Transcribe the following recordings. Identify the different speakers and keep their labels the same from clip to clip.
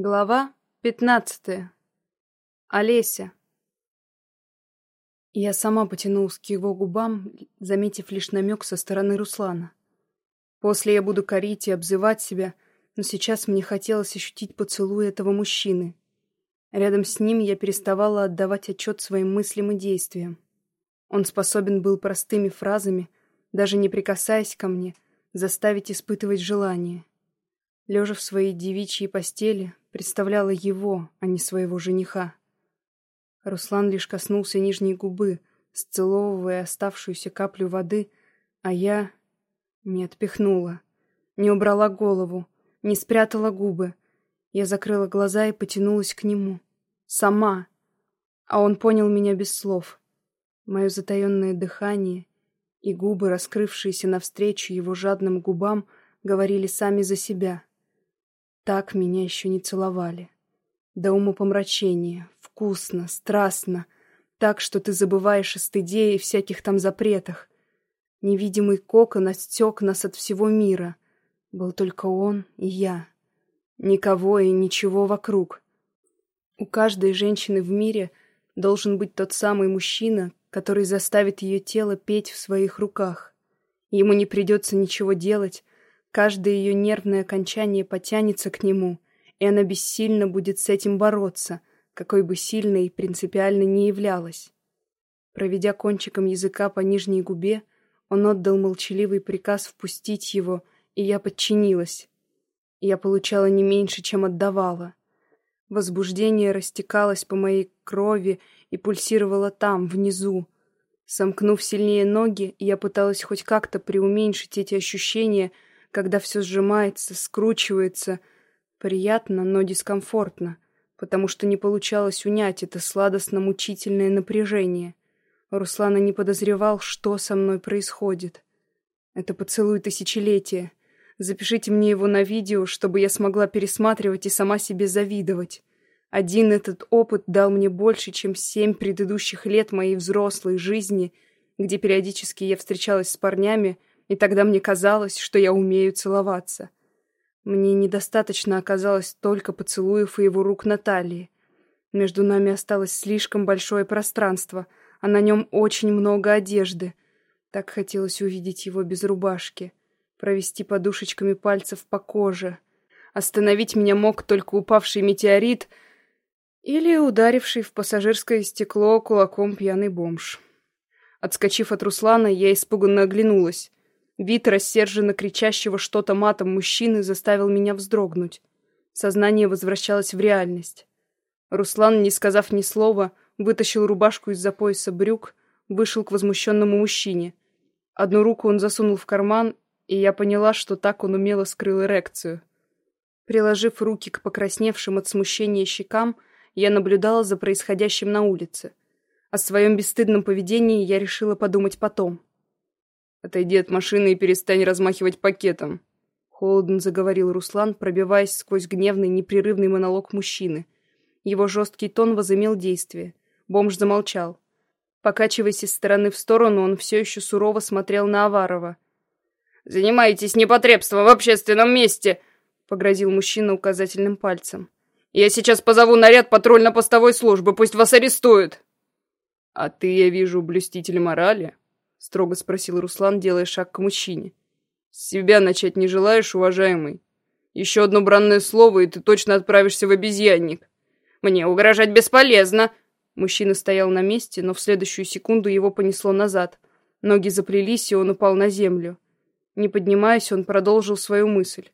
Speaker 1: Глава пятнадцатая. Олеся. Я сама потянулась к его губам, заметив лишь намек со стороны Руслана. После я буду корить и обзывать себя, но сейчас мне хотелось ощутить поцелуй этого мужчины. Рядом с ним я переставала отдавать отчет своим мыслям и действиям. Он способен был простыми фразами, даже не прикасаясь ко мне, заставить испытывать желание. Лежа в своей девичьей постели, представляла его, а не своего жениха. Руслан лишь коснулся нижней губы, сцеловывая оставшуюся каплю воды, а я не отпихнула, не убрала голову, не спрятала губы. Я закрыла глаза и потянулась к нему. Сама. А он понял меня без слов. Мое затаенное дыхание и губы, раскрывшиеся навстречу его жадным губам, говорили сами за себя. Так меня еще не целовали. До умопомрачения, вкусно, страстно, так, что ты забываешь о стыде и всяких там запретах. Невидимый кокон отстек нас от всего мира. Был только он и я. Никого и ничего вокруг. У каждой женщины в мире должен быть тот самый мужчина, который заставит ее тело петь в своих руках. Ему не придется ничего делать, Каждое ее нервное окончание потянется к нему, и она бессильно будет с этим бороться, какой бы сильной и принципиально не являлась. Проведя кончиком языка по нижней губе, он отдал молчаливый приказ впустить его, и я подчинилась. Я получала не меньше, чем отдавала. Возбуждение растекалось по моей крови и пульсировало там, внизу. Сомкнув сильнее ноги, я пыталась хоть как-то преуменьшить эти ощущения — когда все сжимается, скручивается. Приятно, но дискомфортно, потому что не получалось унять это сладостно-мучительное напряжение. Руслана не подозревал, что со мной происходит. Это поцелуй тысячелетия. Запишите мне его на видео, чтобы я смогла пересматривать и сама себе завидовать. Один этот опыт дал мне больше, чем семь предыдущих лет моей взрослой жизни, где периодически я встречалась с парнями, и тогда мне казалось, что я умею целоваться. Мне недостаточно оказалось только поцелуев и его рук на талии. Между нами осталось слишком большое пространство, а на нем очень много одежды. Так хотелось увидеть его без рубашки, провести подушечками пальцев по коже. Остановить меня мог только упавший метеорит или ударивший в пассажирское стекло кулаком пьяный бомж. Отскочив от Руслана, я испуганно оглянулась. Вид рассерженно кричащего что-то матом мужчины заставил меня вздрогнуть. Сознание возвращалось в реальность. Руслан, не сказав ни слова, вытащил рубашку из-за пояса брюк, вышел к возмущенному мужчине. Одну руку он засунул в карман, и я поняла, что так он умело скрыл эрекцию. Приложив руки к покрасневшим от смущения щекам, я наблюдала за происходящим на улице. О своем бесстыдном поведении я решила подумать потом. «Отойди от машины и перестань размахивать пакетом», — холодно заговорил Руслан, пробиваясь сквозь гневный, непрерывный монолог мужчины. Его жесткий тон возымел действие. Бомж замолчал. Покачиваясь из стороны в сторону, он все еще сурово смотрел на Аварова. «Занимаетесь непотребством в общественном месте!» — погрозил мужчина указательным пальцем. «Я сейчас позову наряд патрульно-постовой службы, пусть вас арестуют!» «А ты, я вижу, блюститель морали?» — строго спросил Руслан, делая шаг к мужчине. «С себя начать не желаешь, уважаемый? Еще одно бранное слово, и ты точно отправишься в обезьянник». «Мне угрожать бесполезно!» Мужчина стоял на месте, но в следующую секунду его понесло назад. Ноги заплелись, и он упал на землю. Не поднимаясь, он продолжил свою мысль.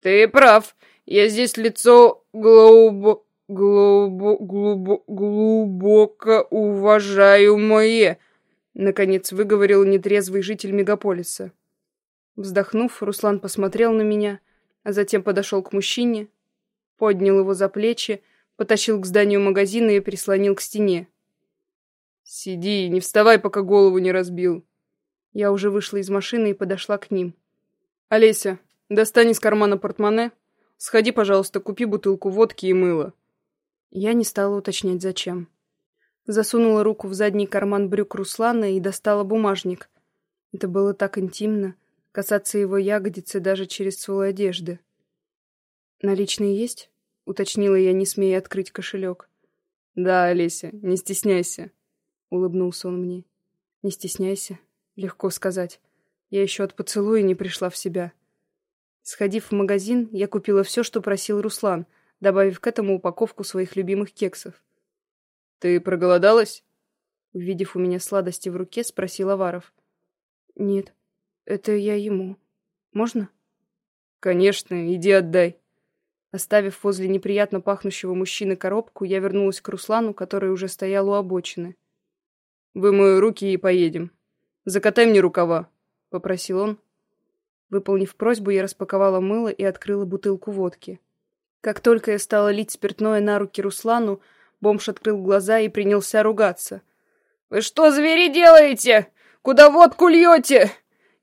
Speaker 1: «Ты прав. Я здесь лицо глубо... глубо... глубо... глубоко уважаемое. Наконец выговорил нетрезвый житель мегаполиса. Вздохнув, Руслан посмотрел на меня, а затем подошел к мужчине, поднял его за плечи, потащил к зданию магазина и прислонил к стене. «Сиди, не вставай, пока голову не разбил». Я уже вышла из машины и подошла к ним. «Олеся, достань из кармана портмоне. Сходи, пожалуйста, купи бутылку водки и мыла». Я не стала уточнять, зачем. Засунула руку в задний карман брюк Руслана и достала бумажник. Это было так интимно, касаться его ягодицы даже через слой одежды. «Наличные есть?» — уточнила я, не смея открыть кошелек.
Speaker 2: «Да, Олеся, не стесняйся», — улыбнулся он мне.
Speaker 1: «Не стесняйся. Легко сказать. Я еще от поцелуя не пришла в себя». Сходив в магазин, я купила все, что просил Руслан, добавив к этому упаковку своих любимых кексов.
Speaker 2: «Ты проголодалась?»
Speaker 1: Увидев у меня сладости в руке, спросил Аваров. «Нет, это я ему. Можно?»
Speaker 2: «Конечно, иди отдай».
Speaker 1: Оставив возле неприятно пахнущего мужчины коробку, я вернулась к Руслану, который уже стоял у обочины.
Speaker 2: «Вымою руки и поедем. Закатай мне рукава», — попросил он.
Speaker 1: Выполнив просьбу, я распаковала мыло и открыла бутылку водки. Как только я стала лить спиртное на руки Руслану, бомж открыл глаза и принялся ругаться. «Вы что, звери, делаете? Куда водку льете?»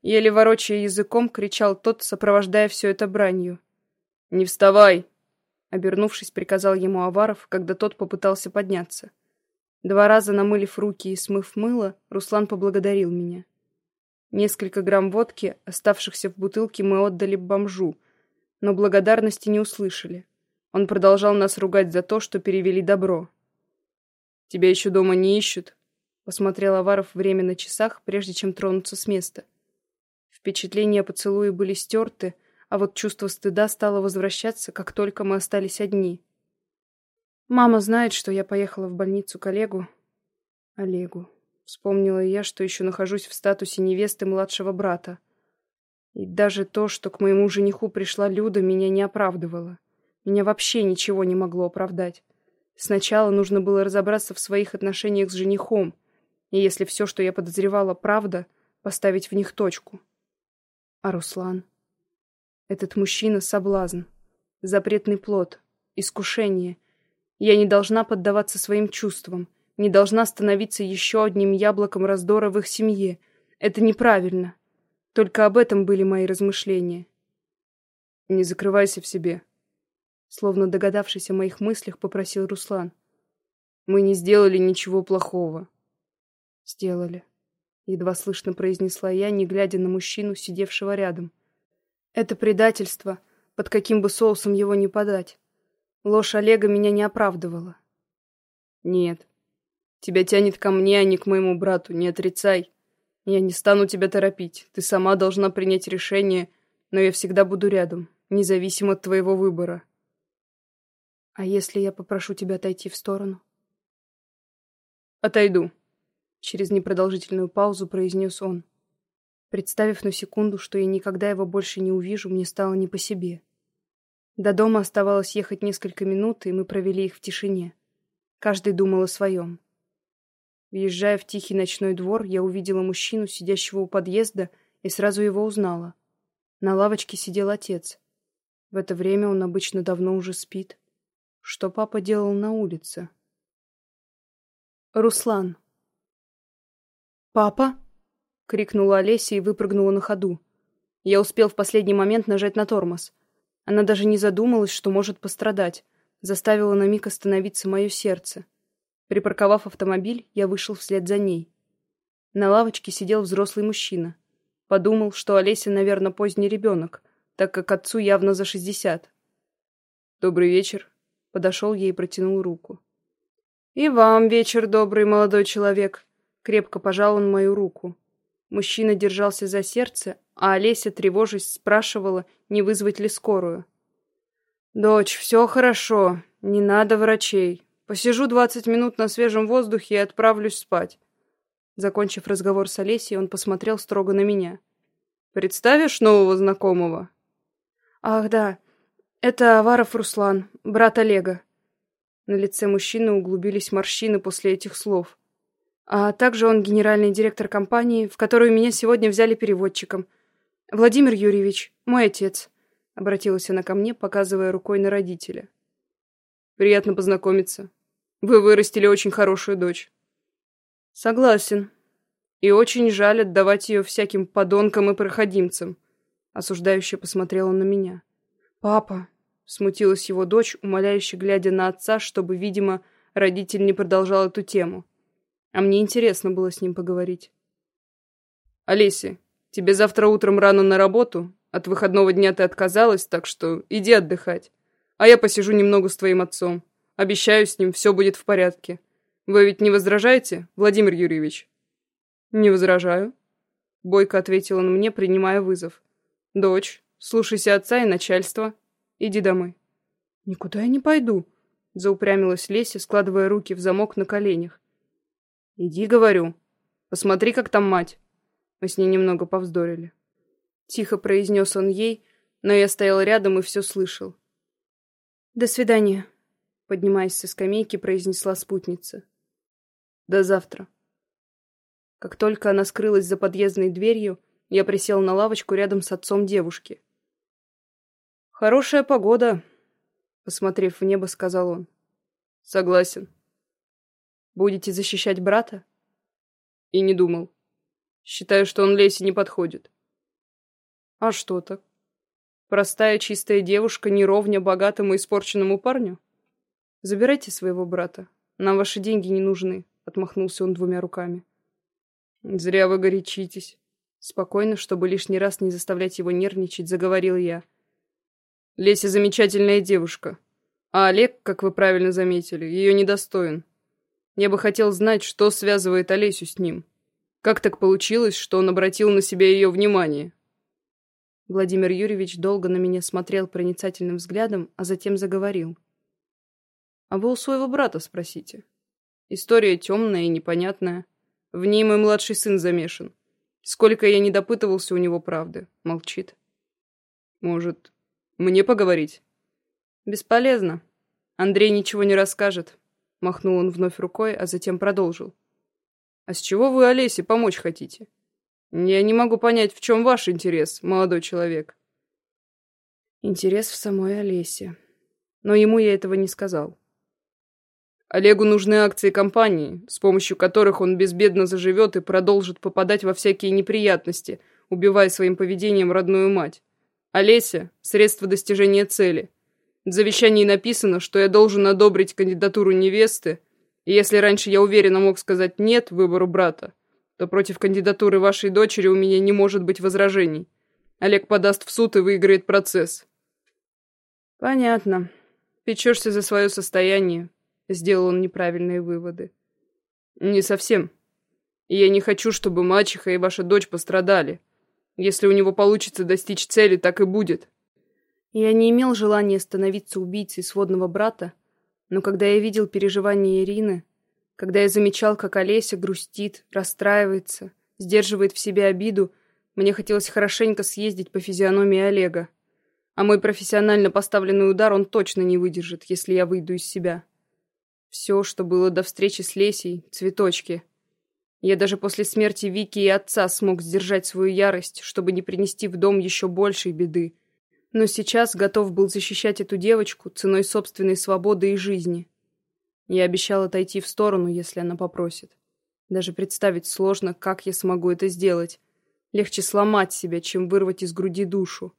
Speaker 1: Еле ворочая языком, кричал тот, сопровождая все это бранью.
Speaker 2: «Не вставай!»
Speaker 1: Обернувшись, приказал ему Аваров, когда тот попытался подняться. Два раза намылив руки и смыв мыло, Руслан поблагодарил меня. Несколько грамм водки, оставшихся в бутылке, мы отдали бомжу, но благодарности не услышали. Он продолжал нас ругать за то, что перевели добро.
Speaker 2: «Тебя еще дома не ищут?»
Speaker 1: Посмотрел Аваров время на часах, прежде чем тронуться с места. Впечатления о поцелуе были стерты, а вот чувство стыда стало возвращаться, как только мы остались одни. Мама знает, что я поехала в больницу к Олегу. Олегу. Вспомнила я, что еще нахожусь в статусе невесты младшего брата. И даже то, что к моему жениху пришла Люда, меня не оправдывало. Меня вообще ничего не могло оправдать. Сначала нужно было разобраться в своих отношениях с женихом, и если все, что я подозревала, правда, поставить в них точку. А Руслан? Этот мужчина — соблазн, запретный плод, искушение. Я не должна поддаваться своим чувствам, не должна становиться еще одним яблоком раздора в их семье. Это неправильно. Только об этом были мои размышления.
Speaker 2: «Не закрывайся в себе», — словно догадавшись о моих мыслях, попросил Руслан. «Мы не сделали ничего плохого».
Speaker 1: «Сделали», — едва слышно произнесла я, не глядя на мужчину, сидевшего рядом. Это предательство, под каким бы соусом его ни подать. Ложь Олега меня не оправдывала.
Speaker 2: Нет. Тебя тянет ко мне, а не к моему брату, не отрицай. Я не стану тебя торопить. Ты сама должна принять решение, но я всегда буду рядом, независимо от твоего выбора.
Speaker 1: А если я попрошу тебя отойти в сторону?
Speaker 2: Отойду.
Speaker 1: Через непродолжительную паузу произнес он. Представив на секунду, что я никогда его больше не увижу, мне стало не по себе. До дома оставалось ехать несколько минут, и мы провели их в тишине. Каждый думал о своем. Въезжая в тихий ночной двор, я увидела мужчину, сидящего у подъезда, и сразу его узнала. На лавочке сидел отец. В это время он обычно давно уже спит. Что папа делал на улице? Руслан. «Папа?» — крикнула Олеся и выпрыгнула на ходу. Я успел в последний момент нажать на тормоз. Она даже не задумалась, что может пострадать. Заставила на миг остановиться мое сердце. Припарковав автомобиль, я вышел вслед за ней. На лавочке сидел взрослый мужчина. Подумал, что Олеся, наверное, поздний ребенок, так как отцу явно за шестьдесят.
Speaker 2: «Добрый вечер», — подошел ей и протянул руку.
Speaker 1: «И вам вечер добрый, молодой человек», — крепко пожал он мою руку. Мужчина держался за сердце, а Олеся, тревожась, спрашивала, не вызвать ли скорую. «Дочь, все хорошо, не надо врачей. Посижу двадцать минут на свежем воздухе и отправлюсь спать». Закончив разговор с Олесей, он посмотрел строго на меня. «Представишь нового знакомого?» «Ах, да. Это Аваров Руслан, брат Олега». На лице мужчины углубились морщины после этих слов. А также он генеральный директор компании, в которую меня сегодня взяли переводчиком. Владимир Юрьевич, мой отец. Обратилась она ко мне, показывая рукой на родителя.
Speaker 2: Приятно познакомиться. Вы вырастили очень хорошую дочь.
Speaker 1: Согласен. И очень жаль отдавать ее всяким подонкам и проходимцам. Осуждающе посмотрела на меня. Папа, смутилась его дочь, умоляюще глядя на отца, чтобы, видимо, родитель не продолжал эту тему. А мне интересно было с ним поговорить.
Speaker 2: «Олеся, тебе завтра утром рано на работу. От выходного дня ты отказалась, так что иди отдыхать. А я посижу немного с твоим отцом. Обещаю, с ним все будет в порядке. Вы ведь не возражаете, Владимир Юрьевич?» «Не возражаю», — бойко ответил он мне, принимая вызов. «Дочь, слушайся отца и начальства. Иди домой». «Никуда я не пойду», — заупрямилась Леся, складывая руки в замок на коленях. «Иди, говорю. Посмотри, как там мать». Мы с ней немного повздорили. Тихо произнес он ей, но я стоял рядом и все слышал.
Speaker 1: «До свидания», — поднимаясь со скамейки, произнесла спутница.
Speaker 2: «До завтра». Как только она скрылась за подъездной дверью, я присел на лавочку рядом с отцом девушки. «Хорошая погода», — посмотрев в небо, сказал он. «Согласен». «Будете защищать брата?» И не думал. Считаю, что он Лесе не подходит. А что так? Простая чистая девушка, неровня богатому и испорченному парню? Забирайте своего брата. Нам ваши деньги не нужны, отмахнулся он двумя руками. Зря вы горячитесь. Спокойно, чтобы лишний раз не заставлять его нервничать, заговорил я. Леся замечательная девушка. А Олег, как вы правильно заметили, ее недостоин. Я бы хотел знать, что связывает Олесю с ним. Как так получилось, что он обратил на себя ее внимание? Владимир Юрьевич долго на меня смотрел проницательным взглядом, а затем заговорил. «А вы у своего брата спросите. История темная и непонятная. В ней мой младший сын замешан. Сколько я не допытывался у него правды. Молчит. Может, мне поговорить?» «Бесполезно. Андрей ничего не расскажет. Махнул он вновь рукой, а затем продолжил. «А с чего вы Олесе помочь хотите? Я не могу понять, в чем ваш интерес, молодой человек». Интерес в самой Олесе. Но ему я этого не сказал. Олегу нужны акции компании, с помощью которых он безбедно заживет и продолжит попадать во всякие неприятности, убивая своим поведением родную мать. Олеся – средство достижения цели – в завещании написано, что я должен одобрить кандидатуру невесты, и если раньше я уверенно мог сказать «нет» выбору брата, то против кандидатуры вашей дочери у меня не может быть возражений. Олег подаст в суд и выиграет процесс. Понятно. Печешься за свое состояние. Сделал он неправильные выводы. Не совсем. И я не хочу, чтобы мачеха и ваша дочь пострадали. Если у него получится достичь цели, так и будет. Я не имел желания становиться убийцей сводного брата, но когда я видел переживания Ирины, когда я замечал, как Олеся грустит, расстраивается, сдерживает в себе обиду, мне хотелось хорошенько съездить по физиономии Олега. А мой профессионально поставленный удар он точно не выдержит, если я выйду из себя. Все, что было до встречи с Лесей, цветочки. Я даже после смерти Вики и отца смог сдержать свою ярость, чтобы не принести в дом еще большей беды — но сейчас готов был защищать эту девочку ценой собственной свободы и жизни. Я обещал отойти в сторону, если она попросит. Даже представить сложно, как я смогу это сделать. Легче сломать себя, чем вырвать из груди душу.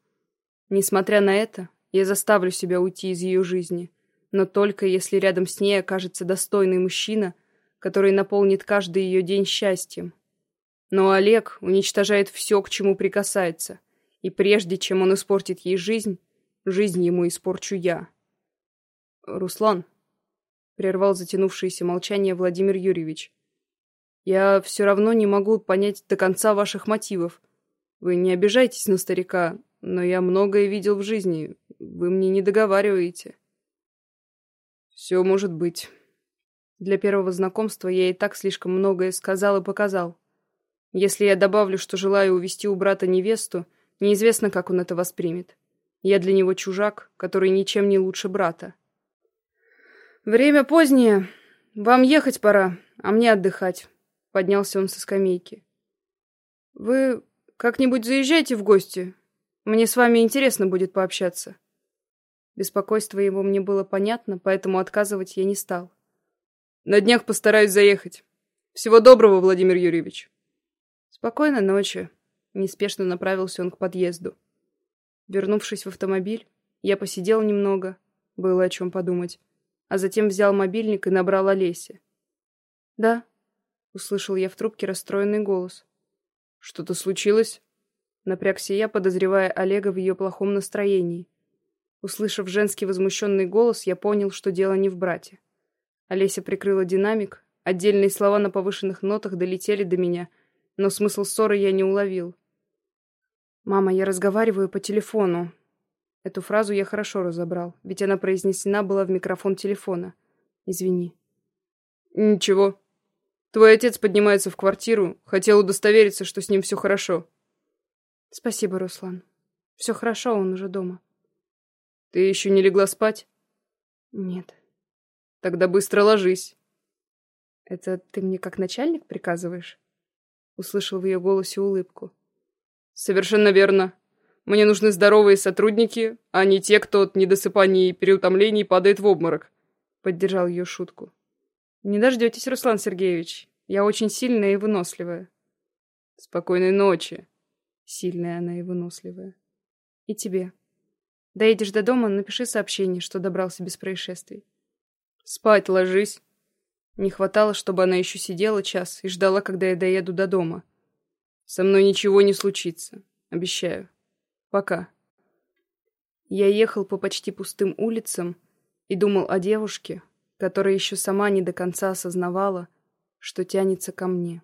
Speaker 2: Несмотря на это, я заставлю себя уйти из ее жизни, но только если рядом с ней окажется достойный мужчина, который наполнит каждый ее день счастьем. Но Олег уничтожает все, к чему прикасается — и прежде чем он испортит ей жизнь, жизнь ему испорчу я. Руслан, прервал затянувшееся молчание Владимир Юрьевич. Я все равно не могу понять до конца ваших мотивов. Вы не обижайтесь на старика, но я многое видел в жизни. Вы мне не договариваете. Все может быть. Для первого знакомства я и так слишком многое сказал и показал. Если я добавлю, что желаю увести у брата невесту, Неизвестно, как он это воспримет. Я для него чужак, который ничем не лучше брата. «Время позднее. Вам ехать пора, а мне отдыхать», — поднялся он со скамейки. «Вы как-нибудь заезжайте в гости. Мне с вами интересно будет пообщаться». Беспокойство его мне было понятно, поэтому отказывать я не стал. «На днях постараюсь заехать. Всего доброго, Владимир Юрьевич». «Спокойной ночи», Неспешно направился он к подъезду. Вернувшись в автомобиль, я посидел немного, было о чем подумать, а затем взял мобильник и набрал Олесе. «Да», — услышал я в трубке расстроенный голос. «Что-то случилось?» Напрягся я, подозревая Олега в ее плохом настроении.
Speaker 1: Услышав женский возмущенный голос, я понял, что дело не в брате. Олеся прикрыла динамик, отдельные слова на повышенных нотах долетели до меня, но смысл ссоры я не уловил. «Мама, я разговариваю по телефону». Эту фразу я хорошо разобрал, ведь она произнесена была в микрофон телефона. «Извини».
Speaker 2: «Ничего. Твой отец поднимается в квартиру, хотел удостовериться, что с ним все хорошо».
Speaker 1: «Спасибо, Руслан. Все хорошо, он уже дома».
Speaker 2: «Ты еще не легла спать?»
Speaker 1: «Нет».
Speaker 2: «Тогда быстро ложись».
Speaker 1: «Это ты мне как начальник приказываешь?» Услышал в ее голосе улыбку.
Speaker 2: «Совершенно верно. Мне нужны здоровые сотрудники, а не те, кто от недосыпания и переутомлений падает в обморок», — поддержал ее шутку.
Speaker 1: «Не дождетесь, Руслан Сергеевич. Я очень сильная и выносливая».
Speaker 2: «Спокойной ночи».
Speaker 1: Сильная она и выносливая. «И тебе. Доедешь до дома, напиши сообщение, что добрался без происшествий».
Speaker 2: «Спать ложись».
Speaker 1: Не хватало, чтобы она еще сидела час и ждала, когда я доеду до дома.
Speaker 2: Со мной ничего не случится. Обещаю. Пока.
Speaker 1: Я ехал по почти пустым улицам и думал о девушке, которая еще сама не до конца осознавала, что тянется ко мне.